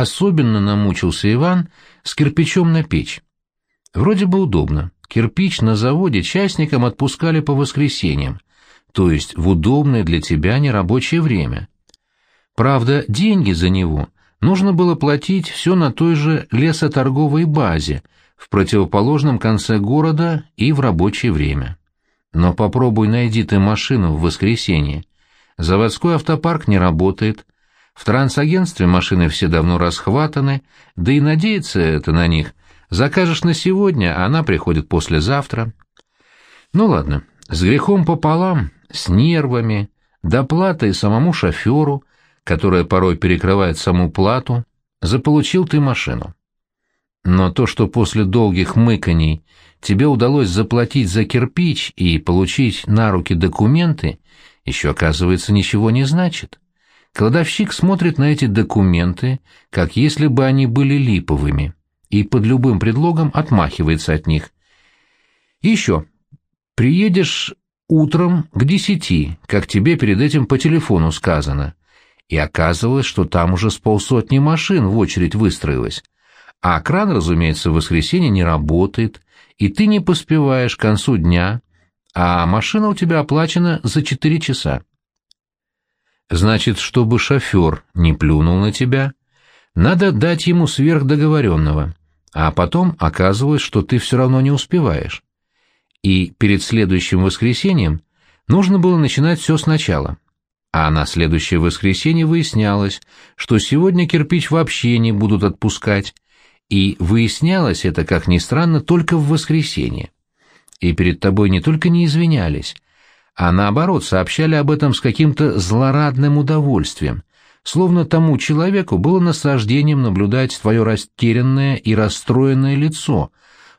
особенно намучился Иван с кирпичом на печь. Вроде бы удобно. Кирпич на заводе частникам отпускали по воскресеньям, то есть в удобное для тебя нерабочее время. Правда, деньги за него нужно было платить все на той же лесоторговой базе, в противоположном конце города и в рабочее время. Но попробуй найди ты машину в воскресенье. Заводской автопарк не работает, в трансагентстве машины все давно расхватаны, да и надеяться это на них. Закажешь на сегодня, а она приходит послезавтра. Ну ладно, с грехом пополам, с нервами, доплатой самому шоферу, которая порой перекрывает саму плату, заполучил ты машину. Но то, что после долгих мыканий тебе удалось заплатить за кирпич и получить на руки документы, еще, оказывается, ничего не значит. Кладовщик смотрит на эти документы, как если бы они были липовыми, и под любым предлогом отмахивается от них. еще. Приедешь утром к десяти, как тебе перед этим по телефону сказано, и оказывалось, что там уже с полсотни машин в очередь выстроилась. А кран, разумеется, в воскресенье не работает, и ты не поспеваешь к концу дня, а машина у тебя оплачена за четыре часа. Значит, чтобы шофер не плюнул на тебя, надо дать ему сверхдоговоренного, а потом оказывалось, что ты все равно не успеваешь. И перед следующим воскресеньем нужно было начинать все сначала. А на следующее воскресенье выяснялось, что сегодня кирпич вообще не будут отпускать, и выяснялось это, как ни странно, только в воскресенье. И перед тобой не только не извинялись, а наоборот сообщали об этом с каким-то злорадным удовольствием, словно тому человеку было наслаждением наблюдать твое растерянное и расстроенное лицо,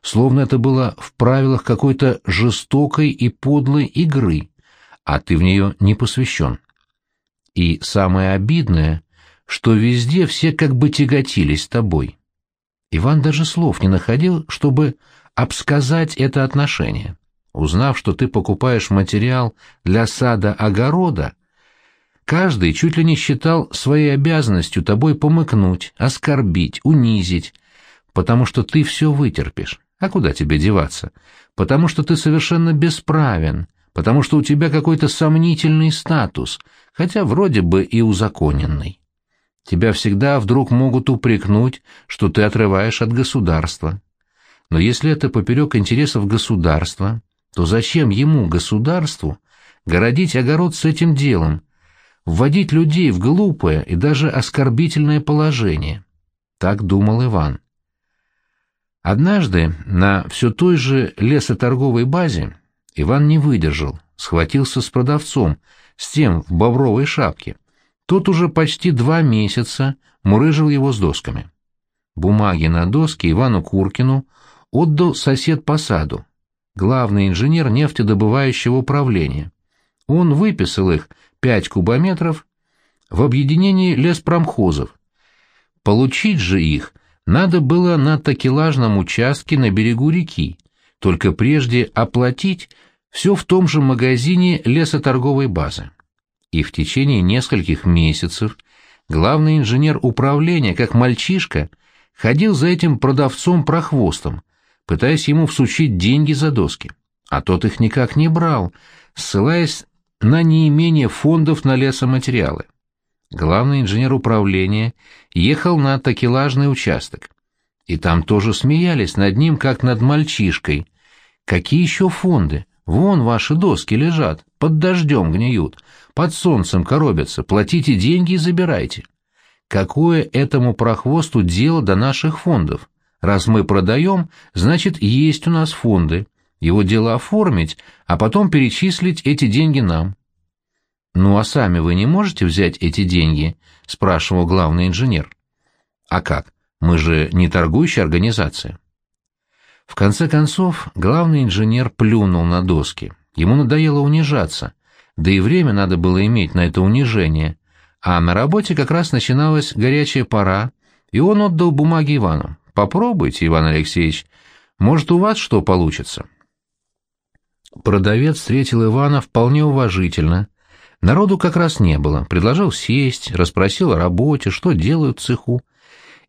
словно это было в правилах какой-то жестокой и подлой игры, а ты в нее не посвящен. И самое обидное, что везде все как бы тяготились тобой. Иван даже слов не находил, чтобы обсказать это отношение. Узнав, что ты покупаешь материал для сада-огорода, каждый чуть ли не считал своей обязанностью тобой помыкнуть, оскорбить, унизить, потому что ты все вытерпишь. А куда тебе деваться? Потому что ты совершенно бесправен, потому что у тебя какой-то сомнительный статус, хотя вроде бы и узаконенный. Тебя всегда вдруг могут упрекнуть, что ты отрываешь от государства. Но если это поперек интересов государства, то зачем ему, государству, городить огород с этим делом, вводить людей в глупое и даже оскорбительное положение? Так думал Иван. Однажды на все той же лесоторговой базе Иван не выдержал, схватился с продавцом, с тем в бобровой шапке. Тот уже почти два месяца мурыжил его с досками. Бумаги на доске Ивану Куркину отдал сосед по саду, главный инженер нефтедобывающего управления. Он выписал их, пять кубометров, в объединении леспромхозов. Получить же их надо было на такелажном участке на берегу реки, только прежде оплатить все в том же магазине лесоторговой базы. И в течение нескольких месяцев главный инженер управления, как мальчишка, ходил за этим продавцом-прохвостом, пытаясь ему всучить деньги за доски. А тот их никак не брал, ссылаясь на неимение фондов на лесоматериалы. Главный инженер управления ехал на такелажный участок. И там тоже смеялись над ним, как над мальчишкой. Какие еще фонды? Вон ваши доски лежат, под дождем гниют, под солнцем коробятся, платите деньги и забирайте. Какое этому прохвосту дело до наших фондов? Раз мы продаем, значит, есть у нас фонды. Его дело оформить, а потом перечислить эти деньги нам. «Ну а сами вы не можете взять эти деньги?» — спрашивал главный инженер. «А как? Мы же не торгующая организация». В конце концов, главный инженер плюнул на доски. Ему надоело унижаться, да и время надо было иметь на это унижение. А на работе как раз начиналась горячая пора, и он отдал бумаги Ивану. Попробуйте, Иван Алексеевич. Может, у вас что получится?» Продавец встретил Ивана вполне уважительно. Народу как раз не было. Предложил сесть, расспросил о работе, что делают в цеху.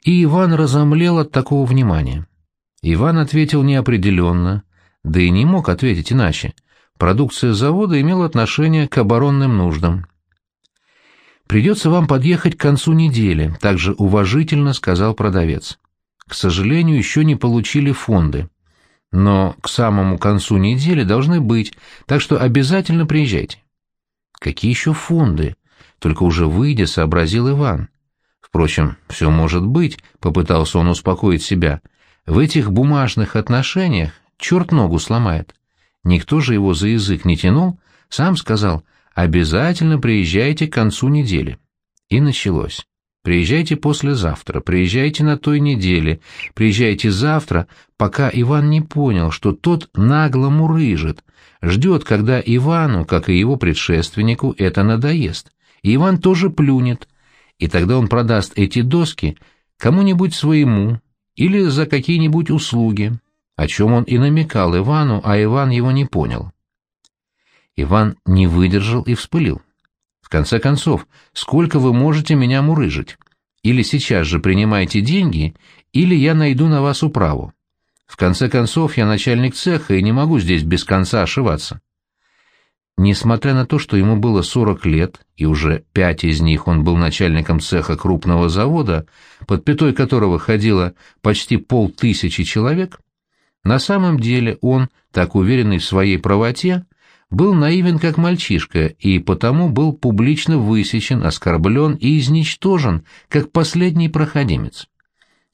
и Иван разомлел от такого внимания. Иван ответил неопределенно, да и не мог ответить иначе. Продукция завода имела отношение к оборонным нуждам. «Придется вам подъехать к концу недели», — также уважительно сказал продавец. «К сожалению, еще не получили фонды. Но к самому концу недели должны быть, так что обязательно приезжайте». «Какие еще фонды?» — только уже выйдя, сообразил Иван. Впрочем, все может быть, — попытался он успокоить себя. В этих бумажных отношениях черт ногу сломает. Никто же его за язык не тянул, сам сказал, обязательно приезжайте к концу недели. И началось. Приезжайте послезавтра, приезжайте на той неделе, приезжайте завтра, пока Иван не понял, что тот нагло мурыжит, ждет, когда Ивану, как и его предшественнику, это надоест. И Иван тоже плюнет, и тогда он продаст эти доски кому-нибудь своему или за какие-нибудь услуги, о чем он и намекал Ивану, а Иван его не понял. Иван не выдержал и вспылил. «В конце концов, сколько вы можете меня мурыжить? Или сейчас же принимайте деньги, или я найду на вас управу. В конце концов, я начальник цеха и не могу здесь без конца ошиваться». Несмотря на то, что ему было 40 лет, и уже пять из них он был начальником цеха крупного завода, под пятой которого ходило почти полтысячи человек, на самом деле он, так уверенный в своей правоте, был наивен как мальчишка и потому был публично высечен, оскорблен и изничтожен, как последний проходимец.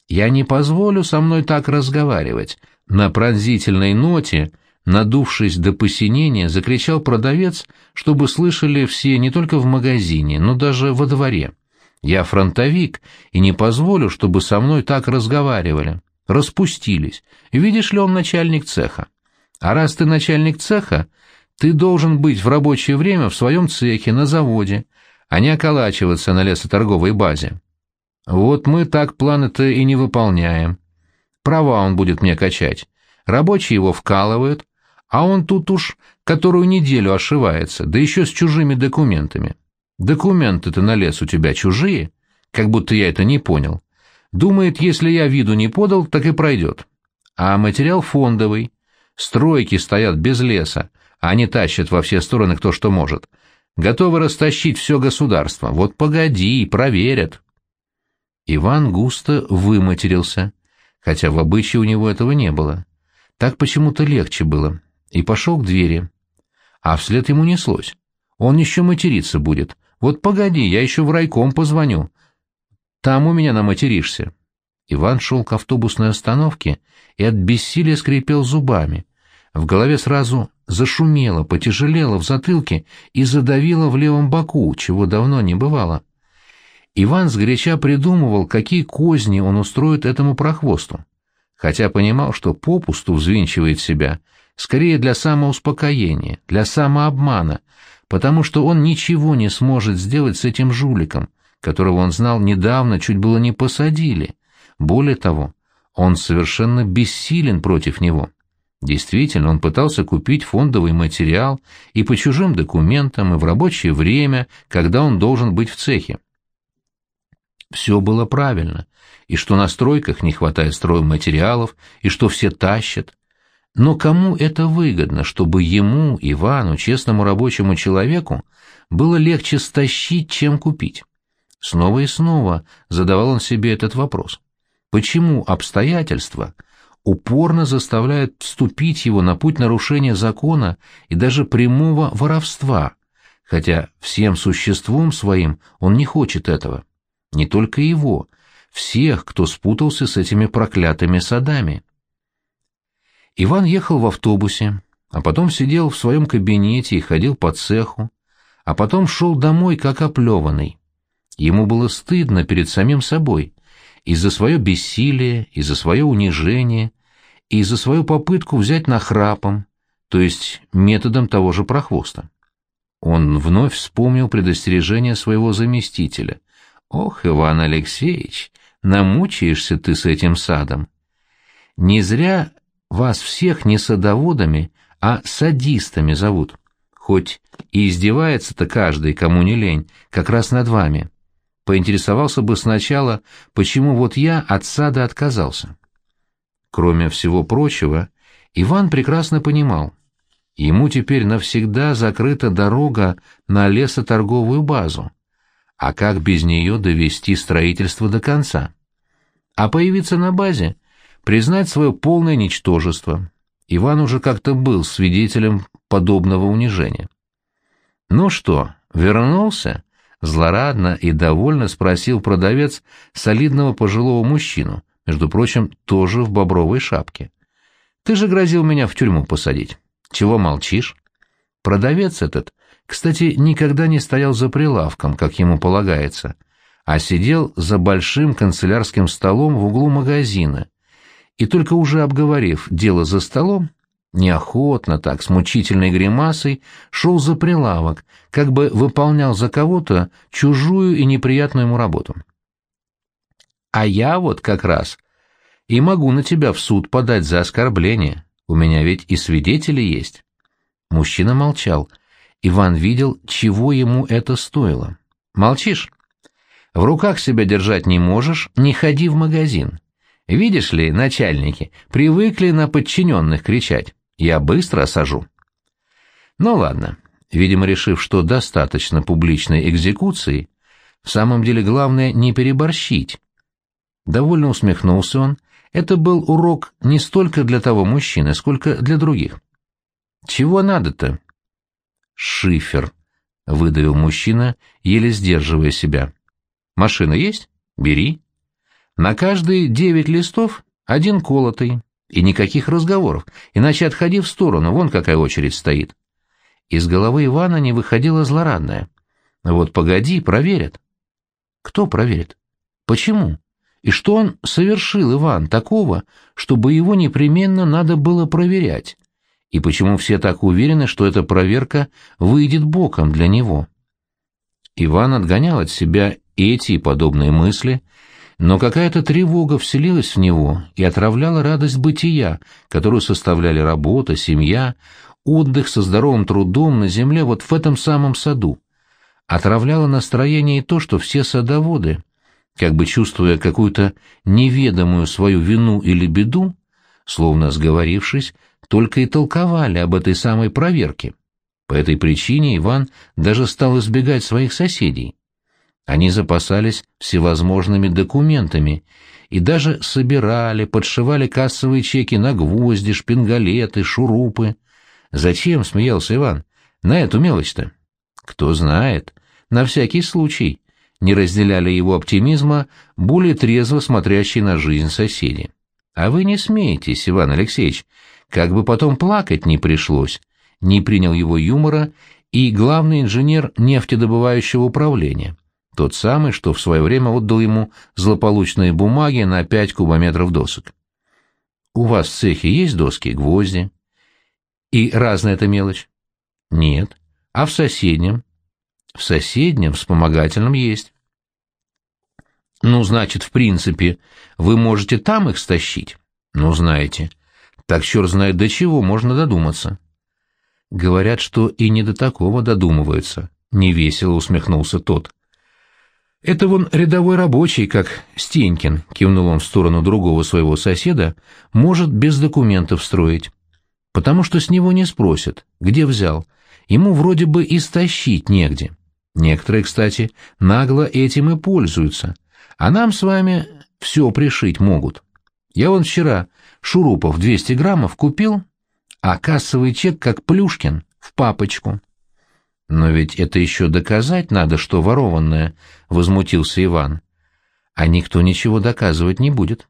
«Я не позволю со мной так разговаривать», на пронзительной ноте, надувшись до посинения, закричал продавец, чтобы слышали все не только в магазине, но даже во дворе. «Я фронтовик и не позволю, чтобы со мной так разговаривали» распустились. Видишь ли, он начальник цеха. А раз ты начальник цеха, ты должен быть в рабочее время в своем цехе, на заводе, а не околачиваться на лесоторговой базе. Вот мы так планы-то и не выполняем. Права он будет мне качать. Рабочие его вкалывают, а он тут уж которую неделю ошивается, да еще с чужими документами. Документы-то на лес у тебя чужие, как будто я это не понял. Думает, если я виду не подал, так и пройдет. А материал фондовый. Стройки стоят без леса, они тащат во все стороны кто что может. Готовы растащить все государство. Вот погоди, проверят. Иван густо выматерился, хотя в обычае у него этого не было. Так почему-то легче было. И пошел к двери. А вслед ему неслось. Он еще материться будет. Вот погоди, я еще в райком позвоню. Там у меня наматеришься. Иван шел к автобусной остановке и от бессилия скрипел зубами. В голове сразу зашумело, потяжелело в затылке и задавило в левом боку, чего давно не бывало. Иван сгоряча придумывал, какие козни он устроит этому прохвосту, хотя понимал, что попусту взвинчивает себя, скорее для самоуспокоения, для самообмана, потому что он ничего не сможет сделать с этим жуликом, которого он знал недавно, чуть было не посадили. Более того, он совершенно бессилен против него. Действительно, он пытался купить фондовый материал и по чужим документам, и в рабочее время, когда он должен быть в цехе. Все было правильно, и что на стройках не хватает стройматериалов, и что все тащат. Но кому это выгодно, чтобы ему, Ивану, честному рабочему человеку, было легче стащить, чем купить? Снова и снова задавал он себе этот вопрос. Почему обстоятельства упорно заставляют вступить его на путь нарушения закона и даже прямого воровства, хотя всем существом своим он не хочет этого? Не только его, всех, кто спутался с этими проклятыми садами. Иван ехал в автобусе, а потом сидел в своем кабинете и ходил по цеху, а потом шел домой как оплеванный. Ему было стыдно перед самим собой, и за свое бессилие, и за свое унижение, и за свою попытку взять нахрапом, то есть методом того же прохвоста. Он вновь вспомнил предостережение своего заместителя. «Ох, Иван Алексеевич, намучаешься ты с этим садом. Не зря вас всех не садоводами, а садистами зовут. Хоть и издевается-то каждый, кому не лень, как раз над вами. поинтересовался бы сначала, почему вот я от сада отказался. Кроме всего прочего, Иван прекрасно понимал, ему теперь навсегда закрыта дорога на лесоторговую базу. А как без нее довести строительство до конца? А появиться на базе, признать свое полное ничтожество. Иван уже как-то был свидетелем подобного унижения. «Ну что, вернулся?» — злорадно и довольно спросил продавец солидного пожилого мужчину, между прочим, тоже в бобровой шапке. «Ты же грозил меня в тюрьму посадить. Чего молчишь?» Продавец этот, кстати, никогда не стоял за прилавком, как ему полагается, а сидел за большим канцелярским столом в углу магазина, и только уже обговорив дело за столом, неохотно так, с мучительной гримасой, шел за прилавок, как бы выполнял за кого-то чужую и неприятную ему работу. «А я вот как раз и могу на тебя в суд подать за оскорбление, у меня ведь и свидетели есть». Мужчина молчал. Иван видел, чего ему это стоило. «Молчишь? В руках себя держать не можешь, не ходи в магазин. Видишь ли, начальники привыкли на подчиненных кричать. Я быстро осажу. Ну ладно. Видимо, решив, что достаточно публичной экзекуции, в самом деле главное не переборщить. Довольно усмехнулся он. Это был урок не столько для того мужчины, сколько для других. Чего надо-то? Шифер, выдавил мужчина, еле сдерживая себя. Машина есть? Бери. На каждые девять листов один колотый. И никаких разговоров, иначе отходи в сторону, вон какая очередь стоит. Из головы Ивана не выходило злорадное. Вот погоди, проверят. Кто проверит? Почему? И что он совершил, Иван, такого, чтобы его непременно надо было проверять? И почему все так уверены, что эта проверка выйдет боком для него? Иван отгонял от себя эти и подобные мысли, но какая-то тревога вселилась в него и отравляла радость бытия, которую составляли работа, семья, отдых со здоровым трудом на земле вот в этом самом саду. Отравляло настроение и то, что все садоводы, как бы чувствуя какую-то неведомую свою вину или беду, словно сговорившись, только и толковали об этой самой проверке. По этой причине Иван даже стал избегать своих соседей. Они запасались всевозможными документами и даже собирали, подшивали кассовые чеки на гвозди, шпингалеты, шурупы. Зачем, смеялся Иван, на эту мелочь-то? Кто знает, на всякий случай. Не разделяли его оптимизма более трезво смотрящие на жизнь соседи. А вы не смеетесь, Иван Алексеевич, как бы потом плакать не пришлось. Не принял его юмора и главный инженер нефтедобывающего управления тот самый, что в свое время отдал ему злополучные бумаги на пять кубометров досок. У вас в цехе есть доски, гвозди? И разная эта мелочь? Нет. А в соседнем? В соседнем, вспомогательном есть. Ну, значит, в принципе, вы можете там их стащить? Ну, знаете. Так черт знает до чего можно додуматься. Говорят, что и не до такого додумываются. Невесело усмехнулся тот. «Это вон рядовой рабочий, как Стенькин», — кивнул он в сторону другого своего соседа, — «может без документов строить. Потому что с него не спросят, где взял. Ему вроде бы и стащить негде. Некоторые, кстати, нагло этим и пользуются. А нам с вами все пришить могут. Я вон вчера шурупов 200 граммов купил, а кассовый чек, как Плюшкин, в папочку. «Но ведь это еще доказать надо, что ворованное», — возмутился Иван. «А никто ничего доказывать не будет.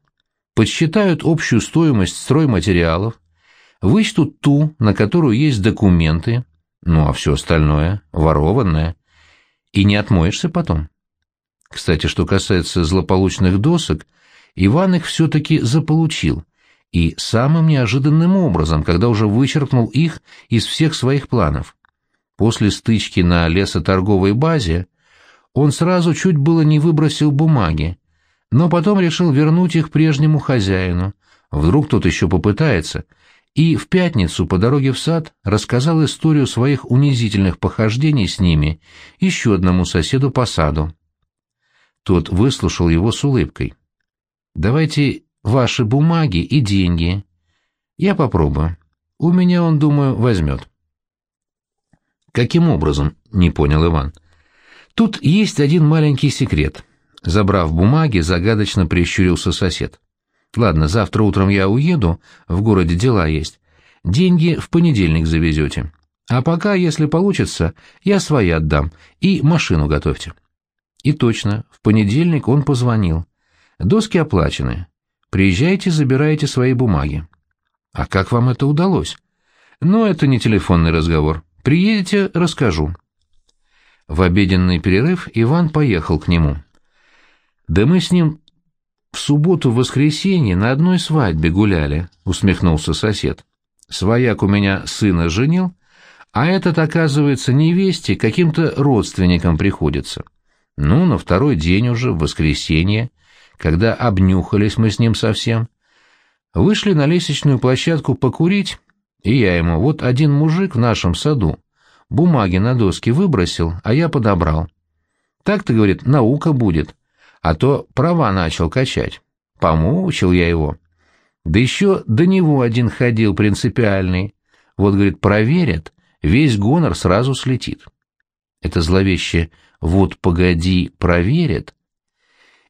Подсчитают общую стоимость стройматериалов, вычтут ту, на которую есть документы, ну а все остальное — ворованное. И не отмоешься потом». Кстати, что касается злополучных досок, Иван их все-таки заполучил, и самым неожиданным образом, когда уже вычеркнул их из всех своих планов. После стычки на лесоторговой базе он сразу чуть было не выбросил бумаги, но потом решил вернуть их прежнему хозяину. Вдруг тот еще попытается. И в пятницу по дороге в сад рассказал историю своих унизительных похождений с ними еще одному соседу по саду. Тот выслушал его с улыбкой. «Давайте ваши бумаги и деньги. Я попробую. У меня он, думаю, возьмет». «Каким образом?» — не понял Иван. «Тут есть один маленький секрет». Забрав бумаги, загадочно прищурился сосед. «Ладно, завтра утром я уеду, в городе дела есть. Деньги в понедельник завезете. А пока, если получится, я свои отдам и машину готовьте». И точно, в понедельник он позвонил. «Доски оплачены. Приезжайте, забирайте свои бумаги». «А как вам это удалось?» «Ну, это не телефонный разговор. Приедете, расскажу». В обеденный перерыв Иван поехал к нему. «Да мы с ним в субботу-воскресенье на одной свадьбе гуляли», — усмехнулся сосед. «Свояк у меня сына женил, а этот, оказывается, невесте каким-то родственникам приходится. Ну, на второй день уже, в воскресенье, когда обнюхались мы с ним совсем, вышли на лестничную площадку покурить, и я ему, вот один мужик в нашем саду, бумаги на доски выбросил, а я подобрал. Так-то, говорит, наука будет, а то права начал качать. Помучил я его. Да еще до него один ходил принципиальный. Вот, говорит, проверят, весь гонор сразу слетит. Это зловеще «вот погоди, проверят».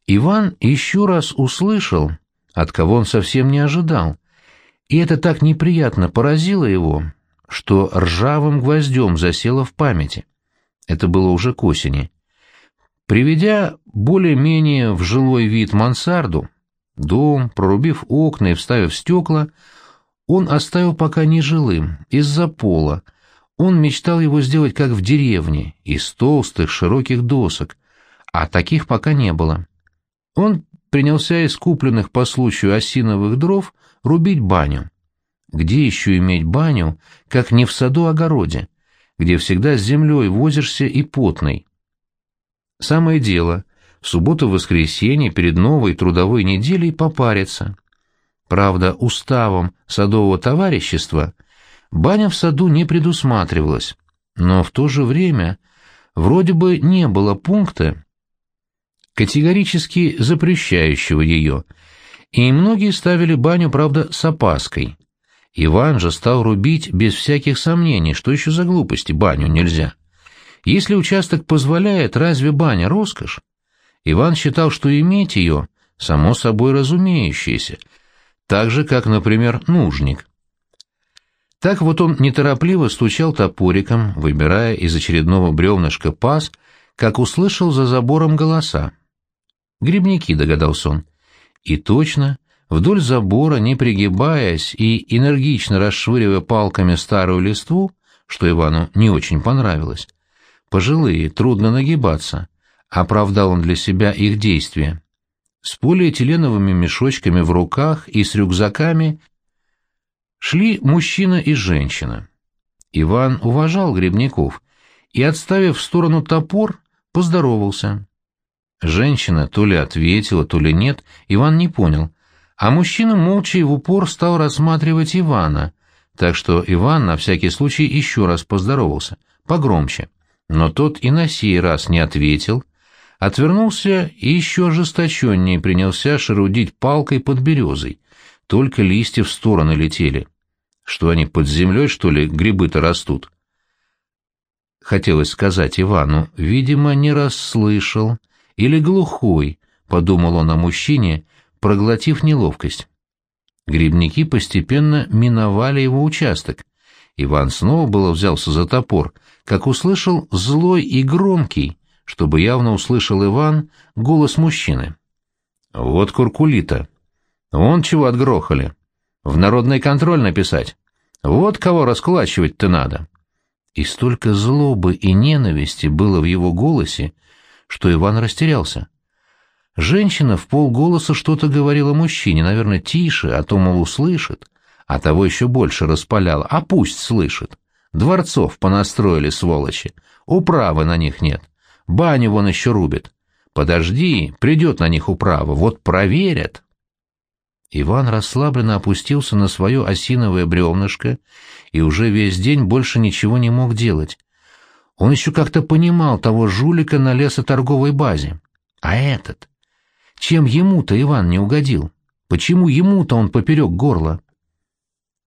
Иван еще раз услышал, от кого он совсем не ожидал, и это так неприятно поразило его, что ржавым гвоздем засело в памяти. Это было уже к осени. Приведя более-менее в жилой вид мансарду, дом, прорубив окна и вставив стекла, он оставил пока нежилым, из-за пола. Он мечтал его сделать как в деревне, из толстых широких досок, а таких пока не было. Он принялся из купленных по случаю осиновых дров рубить баню. Где еще иметь баню, как не в саду-огороде, где всегда с землей возишься и потный? Самое дело, в субботу-воскресенье перед новой трудовой неделей попариться. Правда, уставом садового товарищества баня в саду не предусматривалась, но в то же время вроде бы не было пункта, категорически запрещающего ее, и многие ставили баню, правда, с опаской. Иван же стал рубить без всяких сомнений, что еще за глупости, баню нельзя. Если участок позволяет, разве баня роскошь? Иван считал, что иметь ее — само собой разумеющееся, так же, как, например, нужник. Так вот он неторопливо стучал топориком, выбирая из очередного бревнышка паз, как услышал за забором голоса. Грибники, догадался он. И точно, вдоль забора, не пригибаясь и энергично расшвыривая палками старую листву, что Ивану не очень понравилось. Пожилые, трудно нагибаться. Оправдал он для себя их действия. С полиэтиленовыми мешочками в руках и с рюкзаками шли мужчина и женщина. Иван уважал грибников и, отставив в сторону топор, поздоровался. Женщина то ли ответила, то ли нет, Иван не понял. А мужчина молча и в упор стал рассматривать Ивана, так что Иван на всякий случай еще раз поздоровался, погромче. Но тот и на сей раз не ответил, отвернулся и еще ожесточеннее принялся шарудить палкой под березой. Только листья в стороны летели. Что они под землей, что ли, грибы-то растут? Хотелось сказать Ивану, видимо, не расслышал, или глухой, — подумал он о мужчине, проглотив неловкость. Грибники постепенно миновали его участок. Иван снова было взялся за топор, как услышал злой и громкий, чтобы явно услышал Иван, голос мужчины. «Вот куркулита. Вон чего отгрохали. В народный контроль написать. Вот кого раскулачивать-то надо». И столько злобы и ненависти было в его голосе, что Иван растерялся. Женщина в полголоса что-то говорила мужчине, наверное, тише, а то, мол, услышит, а того еще больше распаляла, а пусть слышит. Дворцов понастроили, сволочи, управы на них нет, баню вон еще рубит. Подожди, придет на них управа, вот проверят. Иван расслабленно опустился на свое осиновое бревнышко и уже весь день больше ничего не мог делать. Он еще как-то понимал того жулика на лесоторговой базе. А этот? Чем ему-то Иван не угодил? Почему ему-то он поперек горла?